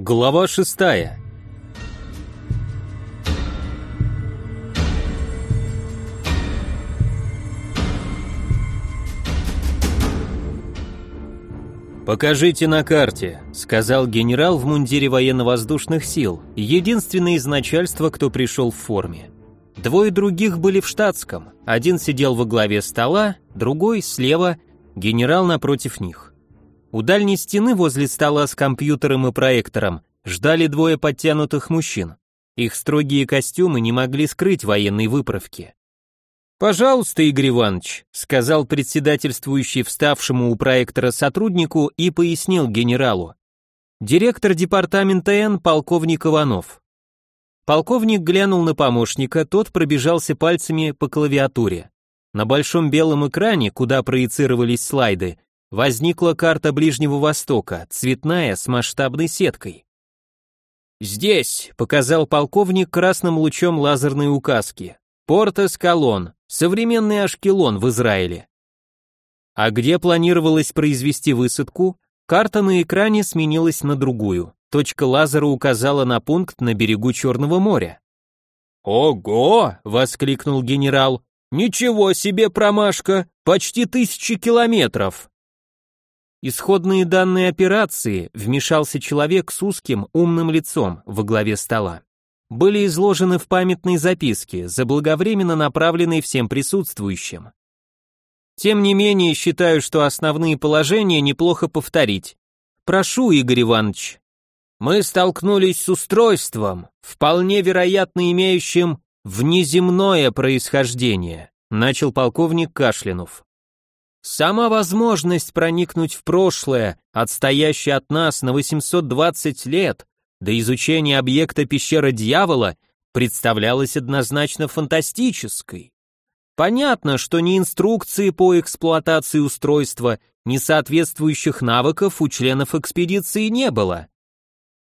Глава шестая. «Покажите на карте», — сказал генерал в мундире военно-воздушных сил, единственный из начальства, кто пришел в форме. Двое других были в штатском, один сидел во главе стола, другой слева, генерал напротив них. У дальней стены возле стола с компьютером и проектором ждали двое подтянутых мужчин. Их строгие костюмы не могли скрыть военной выправки. «Пожалуйста, Игорь Иванович», — сказал председательствующий вставшему у проектора сотруднику и пояснил генералу. «Директор департамента Н, полковник Иванов». Полковник глянул на помощника, тот пробежался пальцами по клавиатуре. На большом белом экране, куда проецировались слайды, возникла карта Ближнего Востока, цветная, с масштабной сеткой. «Здесь», — показал полковник красным лучом лазерной указки, «Порт Эскалон, современный Ашкелон в Израиле». А где планировалось произвести высадку, карта на экране сменилась на другую. Точка лазера указала на пункт на берегу Черного моря. «Ого!» — воскликнул генерал. «Ничего себе промашка! Почти тысячи километров!» Исходные данные операции вмешался человек с узким, умным лицом во главе стола. Были изложены в памятной записке, заблаговременно направленной всем присутствующим. Тем не менее, считаю, что основные положения неплохо повторить. Прошу, Игорь Иванович. Мы столкнулись с устройством, вполне вероятно имеющим внеземное происхождение, начал полковник Кашлянов. Сама возможность проникнуть в прошлое, отстоящее от нас на 820 лет, до изучения объекта пещеры дьявола, представлялась однозначно фантастической. Понятно, что ни инструкции по эксплуатации устройства, ни соответствующих навыков у членов экспедиции не было.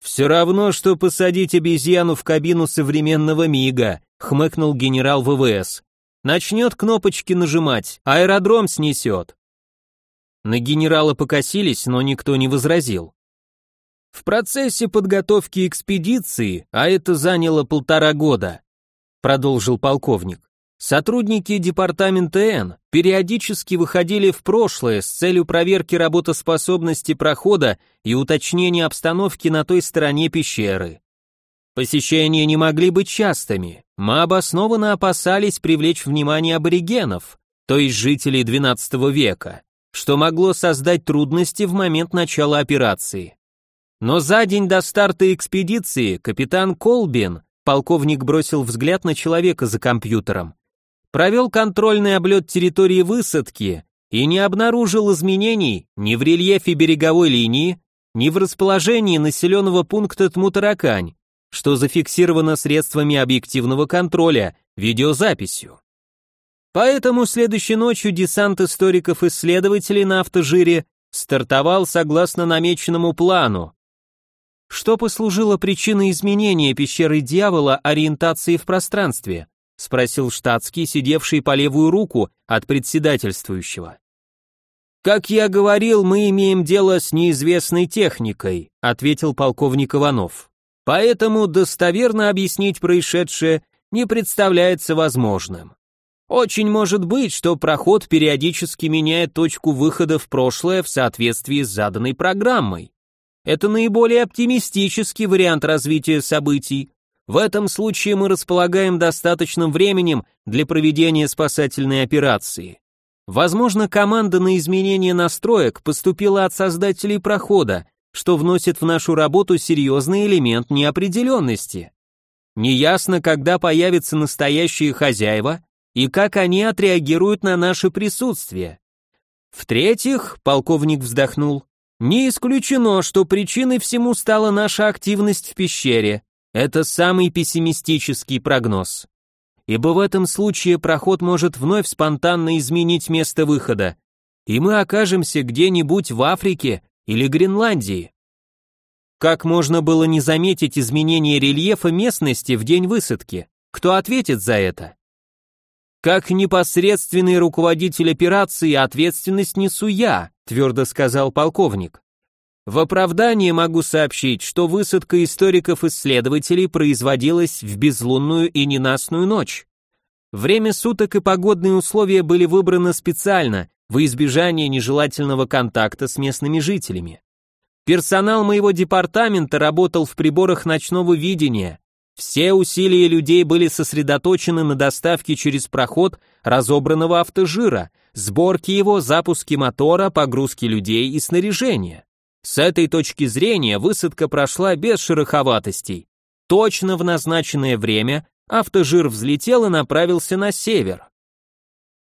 «Все равно, что посадить обезьяну в кабину современного МИГа», хмыкнул генерал ВВС. Начнет кнопочки нажимать, аэродром снесет. На генерала покосились, но никто не возразил. В процессе подготовки экспедиции, а это заняло полтора года, продолжил полковник, сотрудники департамента Н периодически выходили в прошлое с целью проверки работоспособности прохода и уточнения обстановки на той стороне пещеры. Посещения не могли быть частыми. Мы обоснованно опасались привлечь внимание аборигенов, то есть жителей XII века, что могло создать трудности в момент начала операции. Но за день до старта экспедиции капитан Колбин, полковник бросил взгляд на человека за компьютером, провел контрольный облет территории высадки и не обнаружил изменений ни в рельефе береговой линии, ни в расположении населенного пункта Тмутаракань, что зафиксировано средствами объективного контроля, видеозаписью. Поэтому следующей ночью десант историков-исследователей на автожире стартовал согласно намеченному плану. Что послужило причиной изменения пещеры дьявола ориентации в пространстве? спросил штатский, сидевший по левую руку от председательствующего. Как я говорил, мы имеем дело с неизвестной техникой, ответил полковник Иванов. Поэтому достоверно объяснить происшедшее не представляется возможным. Очень может быть, что проход периодически меняет точку выхода в прошлое в соответствии с заданной программой. Это наиболее оптимистический вариант развития событий. В этом случае мы располагаем достаточным временем для проведения спасательной операции. Возможно, команда на изменение настроек поступила от создателей прохода, что вносит в нашу работу серьезный элемент неопределенности. Неясно, когда появятся настоящие хозяева и как они отреагируют на наше присутствие. В-третьих, полковник вздохнул, не исключено, что причиной всему стала наша активность в пещере. Это самый пессимистический прогноз. Ибо в этом случае проход может вновь спонтанно изменить место выхода, и мы окажемся где-нибудь в Африке или Гренландии. Как можно было не заметить изменение рельефа местности в день высадки? Кто ответит за это? Как непосредственный руководитель операции ответственность несу я, твердо сказал полковник. В оправдание могу сообщить, что высадка историков-исследователей производилась в безлунную и ненастную ночь. Время суток и погодные условия были выбраны специально, во избежание нежелательного контакта с местными жителями. Персонал моего департамента работал в приборах ночного видения. Все усилия людей были сосредоточены на доставке через проход разобранного автожира, сборке его, запуске мотора, погрузке людей и снаряжения. С этой точки зрения высадка прошла без шероховатостей. Точно в назначенное время автожир взлетел и направился на север.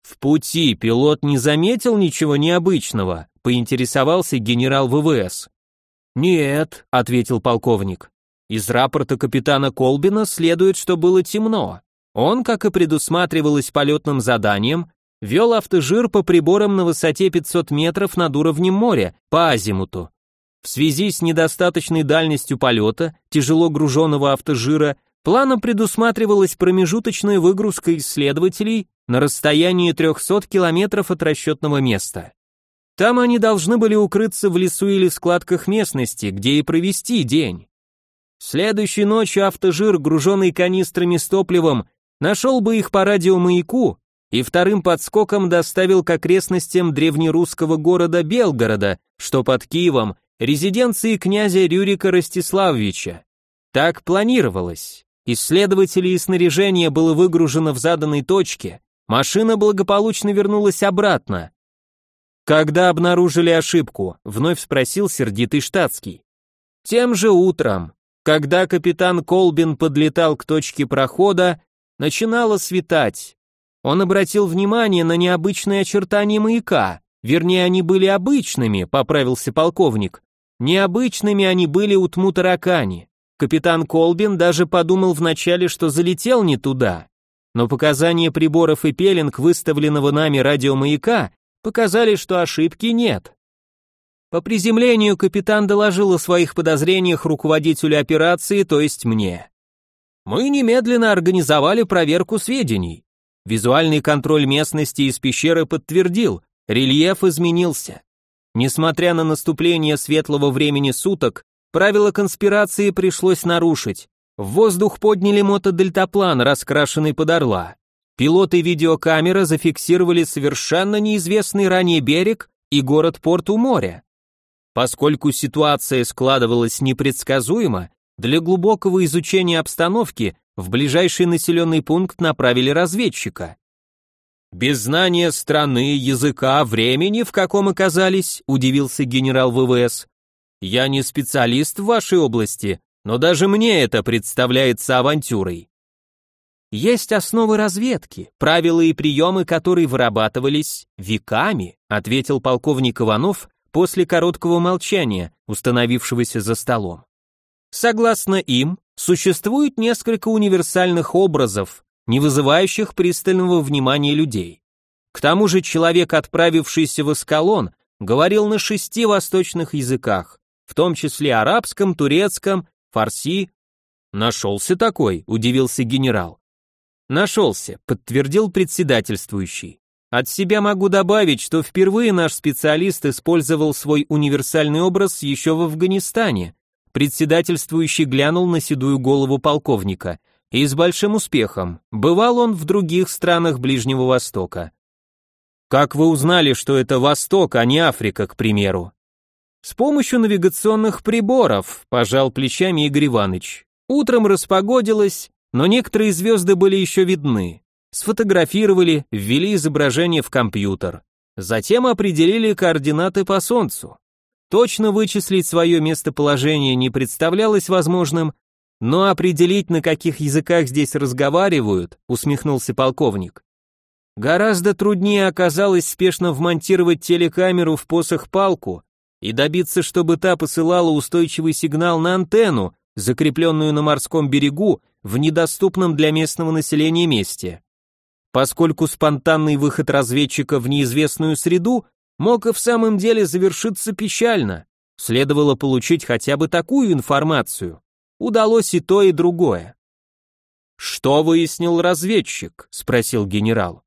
В пути пилот не заметил ничего необычного, поинтересовался генерал ВВС. «Нет», — ответил полковник. «Из рапорта капитана Колбина следует, что было темно. Он, как и предусматривалось полетным заданием, вел автожир по приборам на высоте 500 метров над уровнем моря, по азимуту. В связи с недостаточной дальностью полета, тяжело груженного автожира, планом предусматривалась промежуточная выгрузка исследователей на расстоянии 300 километров от расчетного места. Там они должны были укрыться в лесу или складках местности, где и провести день. Следующей ночью автожир, груженный канистрами с топливом, нашел бы их по радиомаяку и вторым подскоком доставил к окрестностям древнерусского города Белгорода, что под Киевом, резиденции князя Рюрика Ростиславовича. Так планировалось. Исследователи и снаряжение было выгружено в заданной точке, машина благополучно вернулась обратно, «Когда обнаружили ошибку?» — вновь спросил сердитый штатский. «Тем же утром, когда капитан Колбин подлетал к точке прохода, начинало светать. Он обратил внимание на необычные очертания маяка, вернее, они были обычными, поправился полковник. Необычными они были у Тму-Таракани. Капитан Колбин даже подумал вначале, что залетел не туда. Но показания приборов и пеленг выставленного нами радиомаяка показали, что ошибки нет. По приземлению капитан доложил о своих подозрениях руководителю операции, то есть мне. Мы немедленно организовали проверку сведений. Визуальный контроль местности из пещеры подтвердил, рельеф изменился. Несмотря на наступление светлого времени суток, правила конспирации пришлось нарушить. В воздух подняли мотодельтаплан, раскрашенный под орла. Пилоты видеокамеры зафиксировали совершенно неизвестный ранее берег и город-порт у моря. Поскольку ситуация складывалась непредсказуемо, для глубокого изучения обстановки в ближайший населенный пункт направили разведчика. «Без знания страны, языка, времени, в каком оказались», удивился генерал ВВС. «Я не специалист в вашей области, но даже мне это представляется авантюрой. Есть основы разведки, правила и приемы, которые вырабатывались веками, ответил полковник Иванов после короткого молчания, установившегося за столом. Согласно им, существует несколько универсальных образов, не вызывающих пристального внимания людей. К тому же человек, отправившийся в Аскалон, говорил на шести восточных языках, в том числе арабском, турецком, фарси. Нашелся такой, удивился генерал. Нашелся, подтвердил председательствующий. От себя могу добавить, что впервые наш специалист использовал свой универсальный образ еще в Афганистане. Председательствующий глянул на седую голову полковника. И с большим успехом. Бывал он в других странах Ближнего Востока. Как вы узнали, что это Восток, а не Африка, к примеру? С помощью навигационных приборов, пожал плечами Игорь Иванович. Утром распогодилось, но некоторые звезды были еще видны. Сфотографировали, ввели изображение в компьютер. Затем определили координаты по Солнцу. Точно вычислить свое местоположение не представлялось возможным, но определить, на каких языках здесь разговаривают, усмехнулся полковник. Гораздо труднее оказалось спешно вмонтировать телекамеру в посох-палку и добиться, чтобы та посылала устойчивый сигнал на антенну, закрепленную на морском берегу в недоступном для местного населения месте. Поскольку спонтанный выход разведчика в неизвестную среду мог и в самом деле завершиться печально, следовало получить хотя бы такую информацию. Удалось и то, и другое. «Что выяснил разведчик?» — спросил генерал.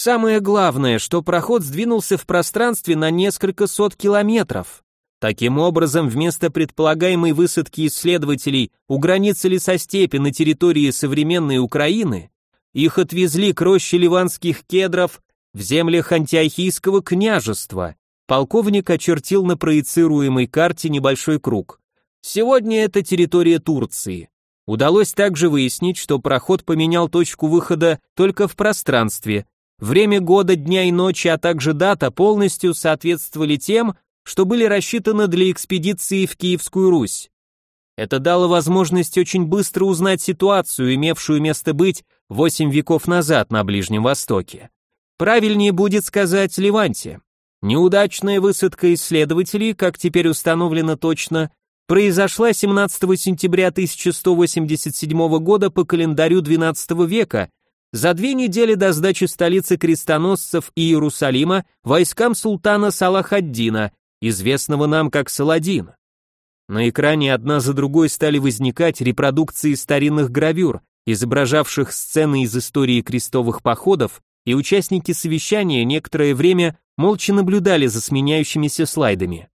«Самое главное, что проход сдвинулся в пространстве на несколько сот километров. Таким образом, вместо предполагаемой высадки исследователей у границы лесостепи на территории современной Украины, их отвезли к роще ливанских кедров в землях антиохийского княжества. Полковник очертил на проецируемой карте небольшой круг. Сегодня это территория Турции. Удалось также выяснить, что проход поменял точку выхода только в пространстве. Время года, дня и ночи, а также дата полностью соответствовали тем, что были рассчитаны для экспедиции в Киевскую Русь. Это дало возможность очень быстро узнать ситуацию, имевшую место быть 8 веков назад на Ближнем Востоке. Правильнее будет сказать Леванте. Неудачная высадка исследователей, как теперь установлено точно, произошла 17 сентября 1187 года по календарю XII века, за две недели до сдачи столицы крестоносцев Иерусалима войскам султана Салахаддина, известного нам как Саладин. На экране одна за другой стали возникать репродукции старинных гравюр, изображавших сцены из истории крестовых походов, и участники совещания некоторое время молча наблюдали за сменяющимися слайдами.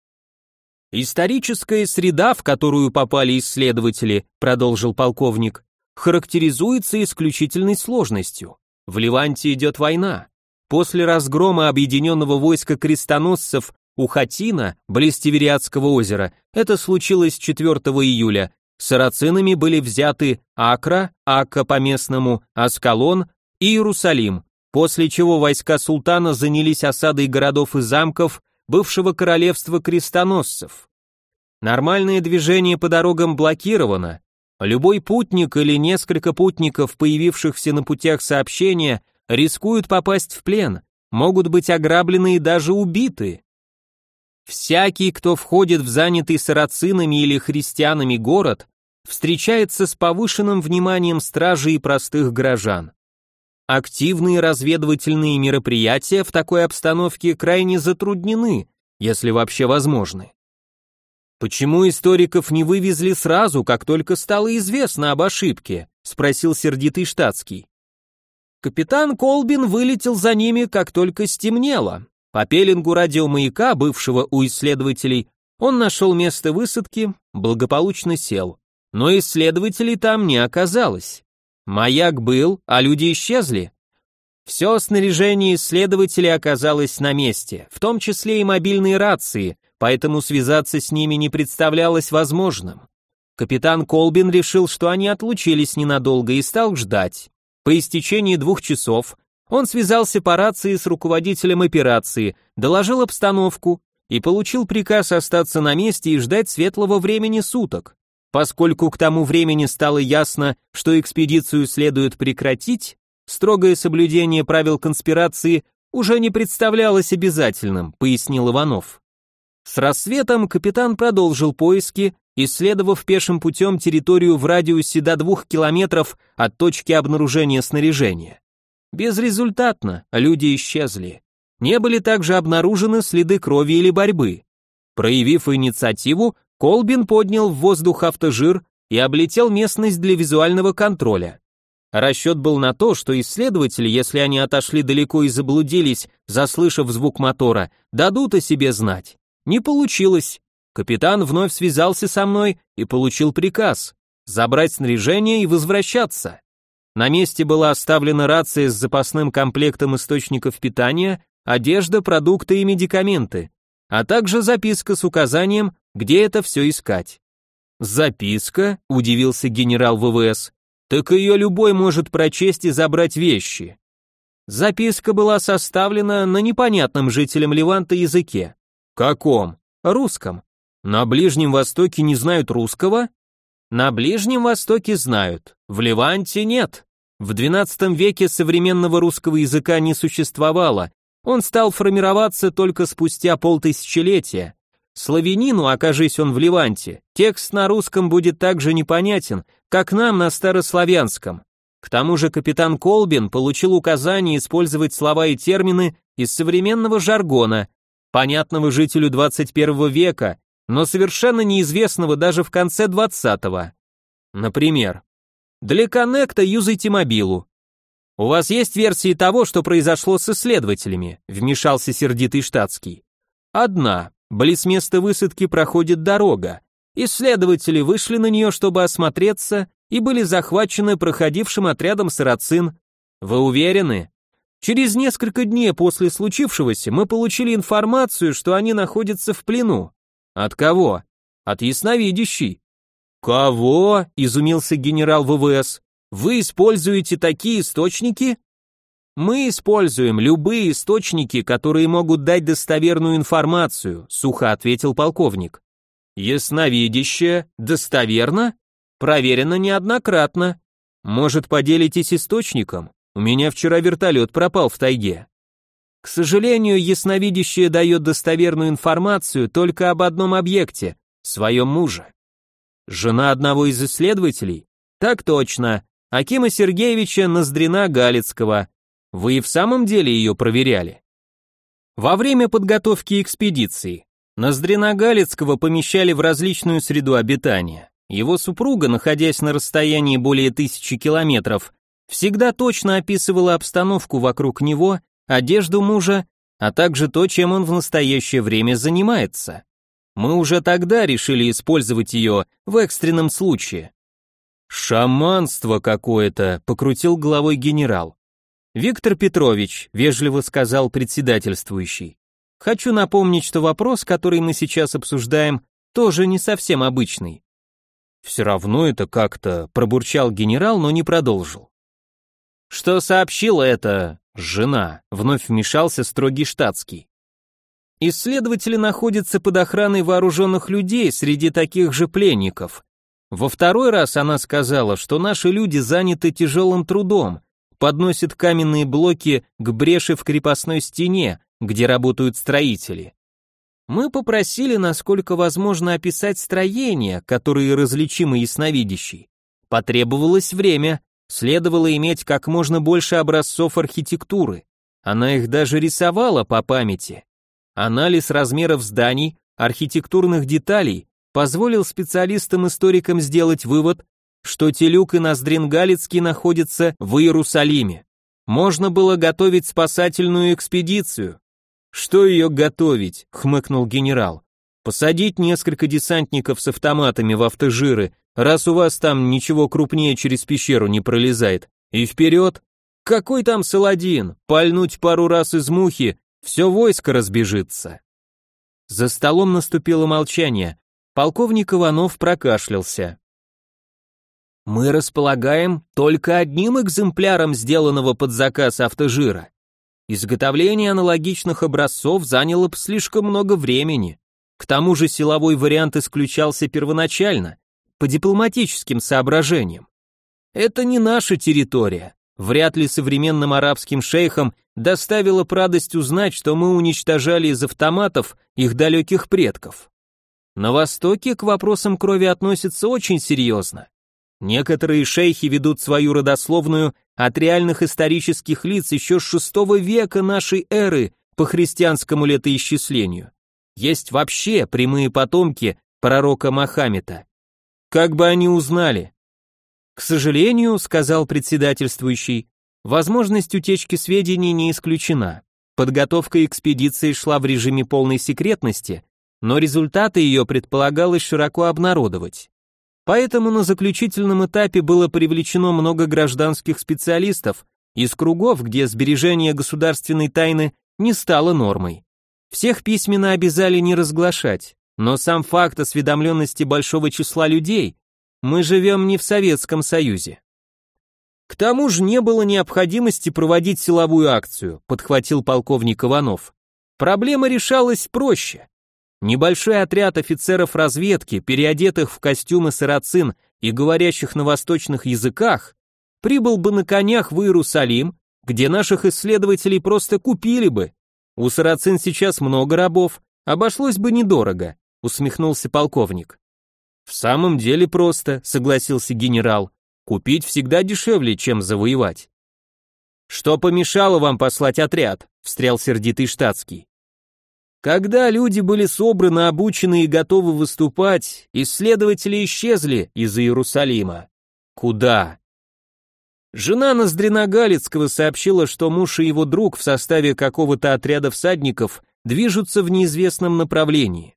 Историческая среда, в которую попали исследователи, продолжил полковник, характеризуется исключительной сложностью. В Ливанте идет война. После разгрома объединенного войска крестоносцев у Хатина, близ Тивериадского озера, это случилось 4 июля. Сарацинами были взяты Акра, Акка по-местному, Аскалон и Иерусалим, после чего войска султана занялись осадой городов и замков бывшего королевства крестоносцев. Нормальное движение по дорогам блокировано. Любой путник или несколько путников, появившихся на путях сообщения, рискуют попасть в плен, могут быть ограблены и даже убиты. Всякий, кто входит в занятый сарацинами или христианами город, встречается с повышенным вниманием стражи и простых горожан. Активные разведывательные мероприятия в такой обстановке крайне затруднены, если вообще возможны. Почему историков не вывезли сразу, как только стало известно об ошибке? спросил сердитый штатский. Капитан Колбин вылетел за ними, как только стемнело. По пеленгу радиомаяка, бывшего у исследователей, он нашел место высадки, благополучно сел. Но исследователей там не оказалось. Маяк был, а люди исчезли. Все снаряжение исследователей оказалось на месте, в том числе и мобильные рации, поэтому связаться с ними не представлялось возможным. Капитан Колбин решил, что они отлучились ненадолго и стал ждать. По истечении двух часов он связался по рации с руководителем операции, доложил обстановку и получил приказ остаться на месте и ждать светлого времени суток. Поскольку к тому времени стало ясно, что экспедицию следует прекратить, строгое соблюдение правил конспирации уже не представлялось обязательным, пояснил Иванов. С рассветом капитан продолжил поиски, исследовав пешим путем территорию в радиусе до двух километров от точки обнаружения снаряжения. Безрезультатно, люди исчезли. Не были также обнаружены следы крови или борьбы. Проявив инициативу, Колбин поднял в воздух автожир и облетел местность для визуального контроля. Расчет был на то, что исследователи, если они отошли далеко и заблудились, заслышав звук мотора, дадут о себе знать. Не получилось. Капитан вновь связался со мной и получил приказ забрать снаряжение и возвращаться. На месте была оставлена рация с запасным комплектом источников питания, одежда, продукты и медикаменты, а также записка с указанием, где это все искать. «Записка?» – удивился генерал ВВС. «Так ее любой может прочесть и забрать вещи». Записка была составлена на непонятном жителям Леванта языке. «Каком?» «Русском». «На Ближнем Востоке не знают русского?» На Ближнем Востоке знают, в Леванте нет. В XII веке современного русского языка не существовало, он стал формироваться только спустя полтысячелетия. Славянину, окажись он в Леванте, текст на русском будет так же непонятен, как нам на старославянском. К тому же капитан Колбин получил указание использовать слова и термины из современного жаргона, понятного жителю 21 века, но совершенно неизвестного даже в конце 20-го. Например, для коннекта юзайте мобилу. У вас есть версии того, что произошло с исследователями, вмешался сердитый штатский. Одна. Близ места высадки проходит дорога. Исследователи вышли на нее, чтобы осмотреться, и были захвачены проходившим отрядом сарацин. Вы уверены? Через несколько дней после случившегося мы получили информацию, что они находятся в плену. От кого? От ясновидящей. Кого? изумился генерал ВВС. Вы используете такие источники? Мы используем любые источники, которые могут дать достоверную информацию, сухо ответил полковник. Ясновидящее, достоверно? Проверено неоднократно. Может, поделитесь источником? У меня вчера вертолет пропал в тайге. К сожалению, ясновидящее дает достоверную информацию только об одном объекте, своем муже. Жена одного из исследователей? Так точно. Акима Сергеевича Ноздрина Галицкого, вы и в самом деле ее проверяли? Во время подготовки экспедиции Ноздрина Галицкого помещали в различную среду обитания. Его супруга, находясь на расстоянии более тысячи километров, всегда точно описывала обстановку вокруг него, одежду мужа, а также то, чем он в настоящее время занимается. Мы уже тогда решили использовать ее в экстренном случае. «Шаманство какое-то», — покрутил головой генерал. Виктор Петрович, вежливо сказал председательствующий. Хочу напомнить, что вопрос, который мы сейчас обсуждаем, тоже не совсем обычный. Все равно это как-то, пробурчал генерал, но не продолжил. Что сообщила эта жена, вновь вмешался строгий штатский. Исследователи находятся под охраной вооруженных людей среди таких же пленников. Во второй раз она сказала, что наши люди заняты тяжелым трудом, подносит каменные блоки к бреши в крепостной стене, где работают строители. Мы попросили, насколько возможно, описать строения, которые различимы ясновидящей. Потребовалось время, следовало иметь как можно больше образцов архитектуры. Она их даже рисовала по памяти. Анализ размеров зданий, архитектурных деталей позволил специалистам-историкам сделать вывод, что Телюк и Ноздрин Галицкий находятся в Иерусалиме. Можно было готовить спасательную экспедицию. Что ее готовить, хмыкнул генерал. Посадить несколько десантников с автоматами в автожиры, раз у вас там ничего крупнее через пещеру не пролезает, и вперед. Какой там Саладин? Пальнуть пару раз из мухи, все войско разбежится. За столом наступило молчание. Полковник Иванов прокашлялся. Мы располагаем только одним экземпляром сделанного под заказ автожира. Изготовление аналогичных образцов заняло бы слишком много времени. К тому же силовой вариант исключался первоначально, по дипломатическим соображениям. Это не наша территория. Вряд ли современным арабским шейхам доставило радость узнать, что мы уничтожали из автоматов их далеких предков. На Востоке к вопросам крови относятся очень серьезно. Некоторые шейхи ведут свою родословную от реальных исторических лиц еще с шестого века нашей эры по христианскому летоисчислению. Есть вообще прямые потомки пророка Махамета. Как бы они узнали? К сожалению, сказал председательствующий, возможность утечки сведений не исключена. Подготовка экспедиции шла в режиме полной секретности, но результаты ее предполагалось широко обнародовать. Поэтому на заключительном этапе было привлечено много гражданских специалистов из кругов, где сбережение государственной тайны не стало нормой. Всех письменно обязали не разглашать, но сам факт осведомленности большого числа людей мы живем не в Советском Союзе. К тому же не было необходимости проводить силовую акцию, подхватил полковник Иванов. Проблема решалась проще. Небольшой отряд офицеров разведки, переодетых в костюмы сарацин и говорящих на восточных языках, прибыл бы на конях в Иерусалим, где наших исследователей просто купили бы. У сарацин сейчас много рабов, обошлось бы недорого, усмехнулся полковник. В самом деле просто, согласился генерал. Купить всегда дешевле, чем завоевать. Что помешало вам послать отряд? встрял сердитый штатский. Когда люди были собраны, обучены и готовы выступать, исследователи исчезли из Иерусалима. Куда? Жена Ноздрина Галицкого сообщила, что муж и его друг в составе какого-то отряда всадников движутся в неизвестном направлении.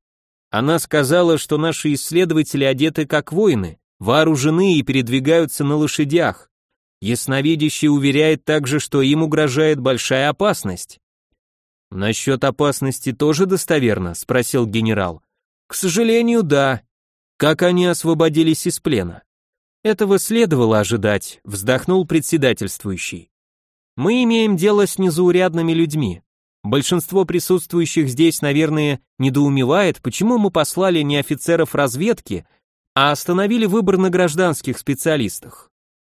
Она сказала, что наши исследователи одеты как воины, вооружены и передвигаются на лошадях. Ясновидящий уверяет также, что им угрожает большая опасность. «Насчет опасности тоже достоверно?» – спросил генерал. «К сожалению, да. Как они освободились из плена?» «Этого следовало ожидать», – вздохнул председательствующий. «Мы имеем дело с незаурядными людьми. Большинство присутствующих здесь, наверное, недоумевает, почему мы послали не офицеров разведки, а остановили выбор на гражданских специалистах.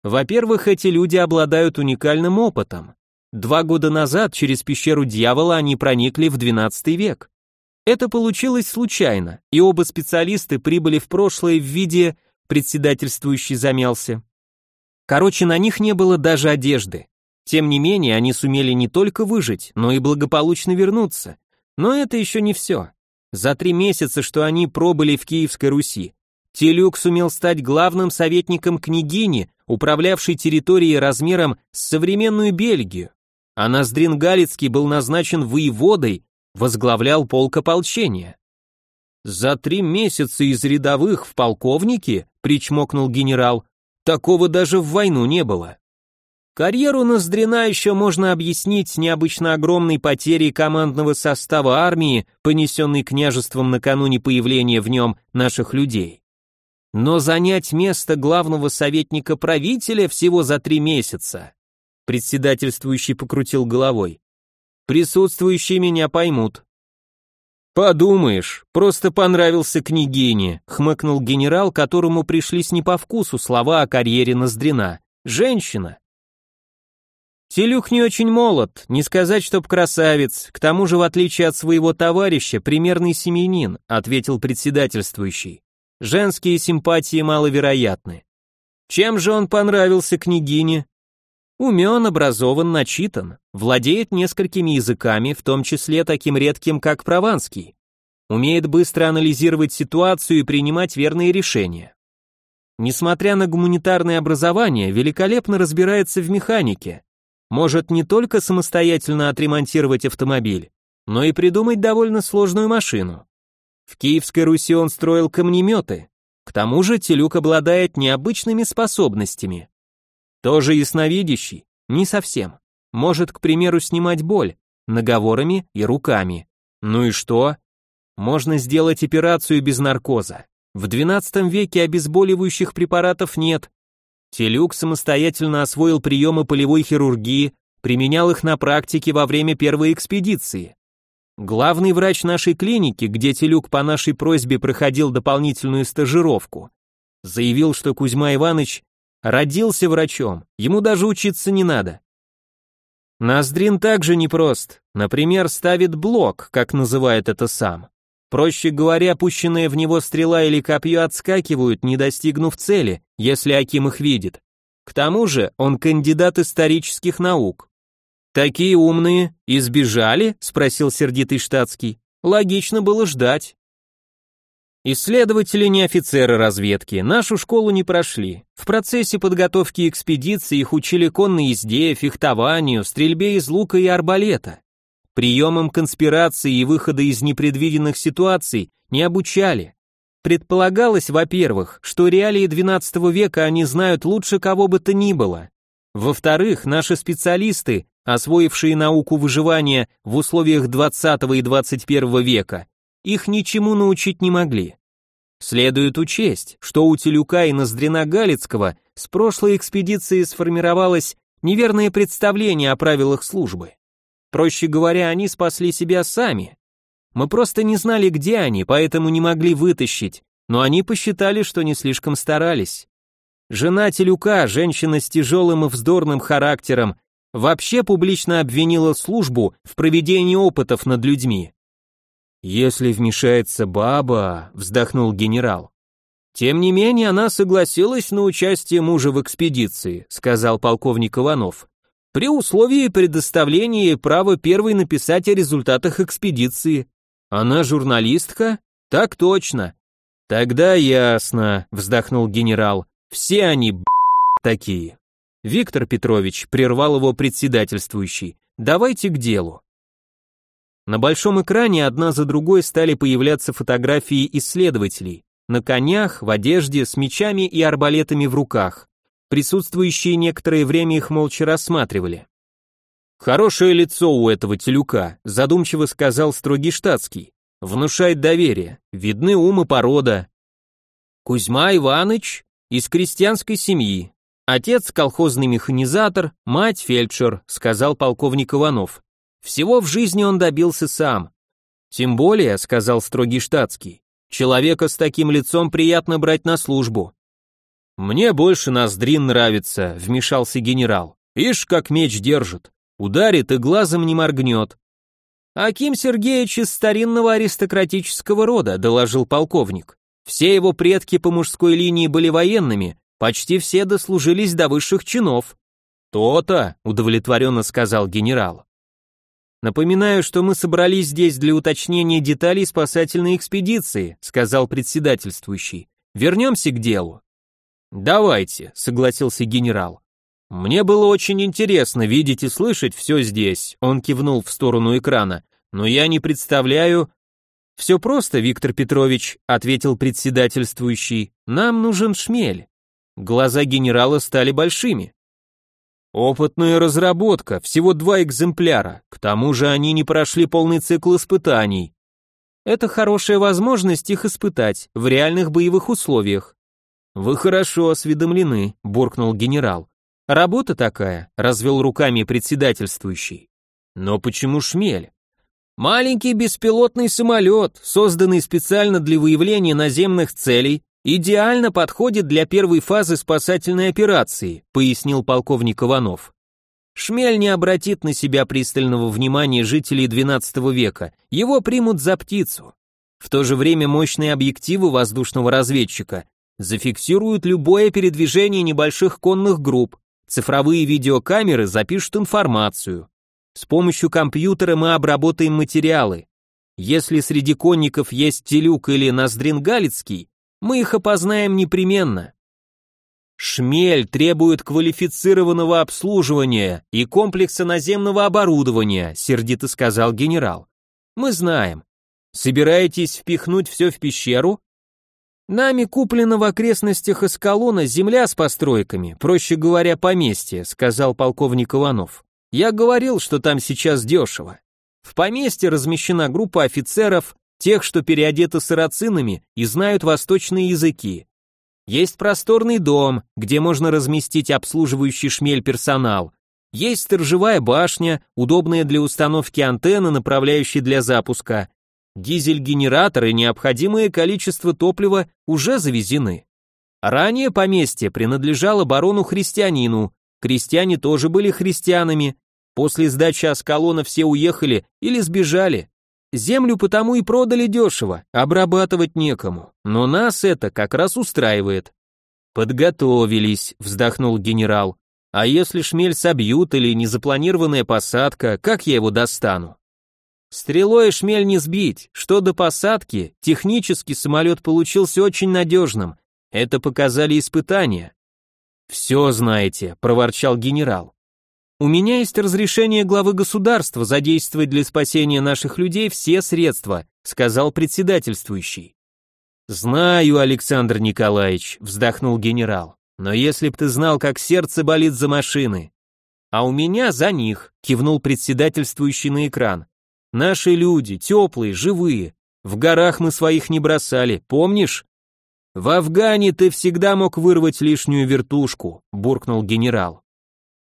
Во-первых, эти люди обладают уникальным опытом. Два года назад через пещеру дьявола они проникли в XII век. Это получилось случайно, и оба специалисты прибыли в прошлое в виде председательствующий замялся. Короче, на них не было даже одежды. Тем не менее, они сумели не только выжить, но и благополучно вернуться. Но это еще не все. За три месяца, что они пробыли в Киевской Руси, Телюк сумел стать главным советником княгини, управлявшей территорией размером с современную Бельгию. А Ноздрин Галицкий был назначен воеводой, возглавлял полк ополчения. «За три месяца из рядовых в полковники», — причмокнул генерал, — «такого даже в войну не было». Карьеру Ноздрина еще можно объяснить необычно огромной потерей командного состава армии, понесенной княжеством накануне появления в нем наших людей. Но занять место главного советника правителя всего за три месяца. Председательствующий покрутил головой. Присутствующие меня поймут. Подумаешь, просто понравился княгине, хмыкнул генерал, которому пришлись не по вкусу слова о карьере Ноздрина. Женщина. Телюх не очень молод, не сказать, чтоб красавец, к тому же, в отличие от своего товарища, примерный семьянин, ответил председательствующий. Женские симпатии маловероятны. Чем же он понравился княгине? Умен, образован, начитан, владеет несколькими языками, в том числе таким редким, как прованский. Умеет быстро анализировать ситуацию и принимать верные решения. Несмотря на гуманитарное образование, великолепно разбирается в механике, может не только самостоятельно отремонтировать автомобиль, но и придумать довольно сложную машину. В Киевской Руси он строил камнеметы. К тому же Телюк обладает необычными способностями. Тоже ясновидящий? Не совсем. Может, к примеру, снимать боль, наговорами и руками. Ну и что? Можно сделать операцию без наркоза. В XII веке обезболивающих препаратов нет, Телюк самостоятельно освоил приемы полевой хирургии, применял их на практике во время первой экспедиции. Главный врач нашей клиники, где Телюк по нашей просьбе проходил дополнительную стажировку, заявил, что Кузьма Иванович родился врачом, ему даже учиться не надо. Ноздрин также непрост, например, ставит блок, как называет это сам. Проще говоря, пущенная в него стрела или копье отскакивают, не достигнув цели, если Аким их видит. К тому же он кандидат исторических наук. «Такие умные избежали?» – спросил сердитый штатский. «Логично было ждать». Исследователи не офицеры разведки, нашу школу не прошли. В процессе подготовки экспедиции их учили конной езде, фехтованию, стрельбе из лука и арбалета. Приемам конспирации и выхода из непредвиденных ситуаций не обучали. Предполагалось, во-первых, что реалии XII века они знают лучше кого бы то ни было. Во-вторых, наши специалисты, освоившие науку выживания в условиях XX и XXI века, их ничему научить не могли. Следует учесть, что у Телюка и Ноздрина Галицкого с прошлой экспедиции сформировалось неверное представление о правилах службы. Проще говоря, они спасли себя сами. Мы просто не знали, где они, поэтому не могли вытащить, но они посчитали, что не слишком старались. Жена Телюка, женщина с тяжелым и вздорным характером, вообще публично обвинила службу в проведении опытов над людьми. «Если вмешается баба», — вздохнул генерал. «Тем не менее, она согласилась на участие мужа в экспедиции», — сказал полковник Иванов при условии предоставления права первой написать о результатах экспедиции. Она журналистка? Так точно. Тогда ясно, вздохнул генерал. Все они б*** такие. Виктор Петрович прервал его председательствующий. Давайте к делу. На большом экране одна за другой стали появляться фотографии исследователей. На конях, в одежде, с мечами и арбалетами в руках. Присутствующие некоторое время их молча рассматривали. «Хорошее лицо у этого телюка», задумчиво сказал строгий штатский. «Внушает доверие, видны ум и порода». Кузьма Иваныч из крестьянской семьи. Отец колхозный механизатор, мать фельдшер, сказал полковник Иванов. Всего в жизни он добился сам. Тем более, сказал строгий штатский, человека с таким лицом приятно брать на службу. Мне больше Ноздрин нравится, вмешался генерал. Ишь, как меч держит. Ударит и глазом не моргнет. Аким Сергеевич из старинного аристократического рода, доложил полковник. Все его предки по мужской линии были военными, почти все дослужились до высших чинов. То-то, удовлетворенно сказал генерал. Напоминаю, что мы собрались здесь для уточнения деталей спасательной экспедиции, сказал председательствующий. Вернемся к делу. Давайте, согласился генерал. Мне было очень интересно видеть и слышать все здесь, он кивнул в сторону экрана, но я не представляю... Все просто, Виктор Петрович, ответил председательствующий, нам нужен шмель. Глаза генерала стали большими. Опытная разработка, всего два экземпляра, к тому же они не прошли полный цикл испытаний. Это хорошая возможность их испытать в реальных боевых условиях. Вы хорошо осведомлены, буркнул генерал. Работа такая, развел руками председательствующий. Но почему шмель? Маленький беспилотный самолет, созданный специально для выявления наземных целей, идеально подходит для первой фазы спасательной операции, пояснил полковник Иванов. Шмель не обратит на себя пристального внимания жителей XII века, его примут за птицу. В то же время мощные объективы воздушного разведчика зафиксируют любое передвижение небольших конных групп, Цифровые видеокамеры запишут информацию. С помощью компьютера мы обработаем материалы. Если среди конников есть Телюк или Ноздрин Галицкий, мы их опознаем непременно. Шмель требует квалифицированного обслуживания и комплекса наземного оборудования, сердито сказал генерал. Мы знаем. Собираетесь впихнуть все в пещеру? Нами куплена в окрестностях Эскалона земля с постройками, проще говоря, поместье, сказал полковник Иванов. Я говорил, что там сейчас дешево. В поместье размещена группа офицеров, тех, что переодеты сарацинами и знают восточные языки. Есть просторный дом, где можно разместить обслуживающий шмель персонал. Есть сторожевая башня, удобная для установки антенны, направляющей для запуска. Дизель-генератор и необходимое количество топлива уже завезены. Ранее поместье принадлежало барону-христианину, крестьяне тоже были христианами, после сдачи Аскалона все уехали или сбежали. Землю потому и продали дешево, обрабатывать некому, но нас это как раз устраивает. Подготовились, вздохнул генерал. А если шмель собьют или незапланированная посадка, как я его достану? Стрелой шмель не сбить. Что до посадки, технически самолет получился очень надежным. Это показали испытания. «Все знаете», — проворчал генерал. «У меня есть разрешение главы государства задействовать для спасения наших людей все средства», — сказал председательствующий. «Знаю, Александр Николаевич», — вздохнул генерал. «Но если б ты знал, как сердце болит за машины». «А у меня за них», — кивнул председательствующий на экран. Наши люди, теплые, живые. В горах мы своих не бросали, помнишь? В Афгане ты всегда мог вырвать лишнюю вертушку, буркнул генерал.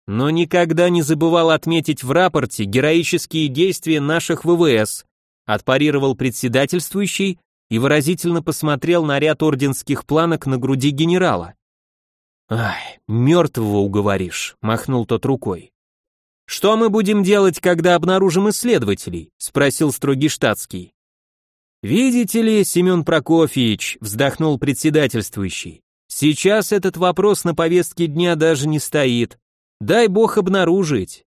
Но никогда не забывал отметить в рапорте героические действия наших ВВС, отпарировал председательствующий и выразительно посмотрел на ряд орденских планок на груди генерала. «Ай, мертвого уговоришь», — махнул тот рукой. «Что мы будем делать, когда обнаружим исследователей?» — спросил строгий штатский. «Видите ли, Семен Прокофьевич», — вздохнул председательствующий, «сейчас этот вопрос на повестке дня даже не стоит. Дай бог обнаружить.